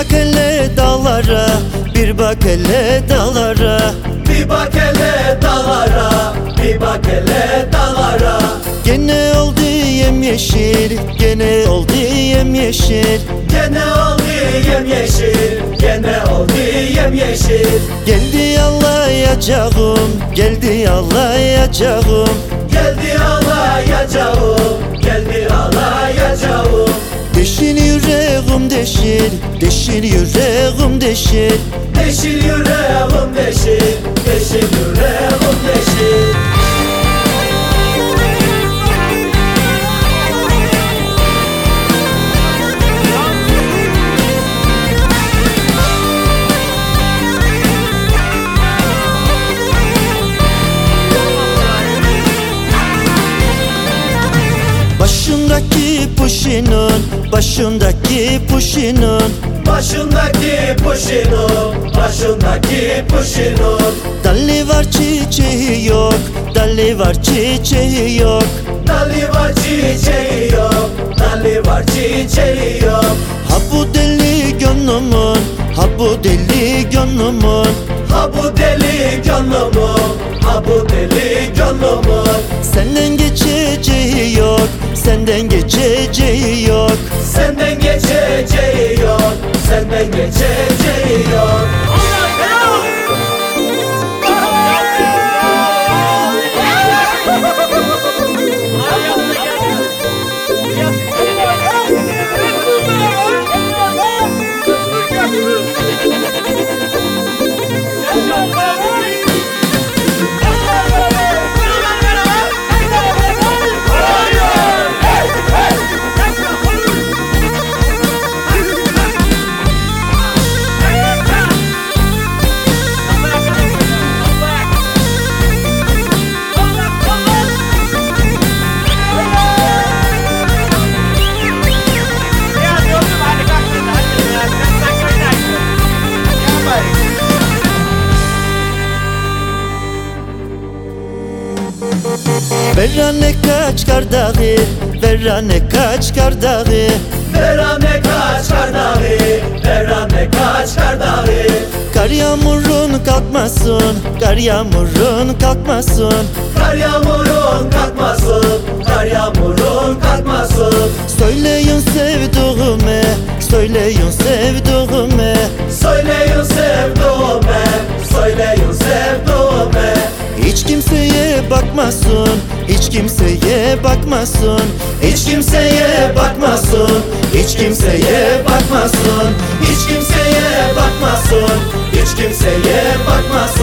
bak hele dağlara Bir bak hele dağlara. Bir bak hele dağlara Bir bak hele dağlara. Gene oldu yemyeşil Gene oldu yemyeşil Gene oldu yemyeşil Gene oldu yemyeşil Geldi yalayacağım Geldi yalayacağım deşil yüreğim deşil Deşil yüreğim deşil Deşil yüreğim deşil Başındaki puşinun Başındaki puşinun Başındaki puşinun Başındaki puşinun Dalli var çiçeği yok. Dalli var çiçeği yok. Dali var çiçeği yok. Dali var çiçeği yok. Ha bu deli gönlümün Ha bu deli gönlümün. Ha bu deli gönlümün Ha bu deli gönlümün. Senden geçeceği yok Senden geçeceği yok. Senden geçeceği yok. Senden geçeceği yok Verane kaç kardağı Verane kaç kardağı Verane kaç kardağı Verane kaç kardağı Kar yağmurun kalkmasın Kar yağmurun kalkmasın. Kar yağmurun kalkmasın Kar yağmurun kalkmasın. Söyleyin sevduğumu Söyleyin sevduğumu Söyleyin sevduğumu Söyleyin kimseye bakmasın Hiç kimseye bakmasın Hiç kimseye bakmasın Hiç kimseye bakmasın Hiç kimseye bakmasın Hiç kimseye bakmasın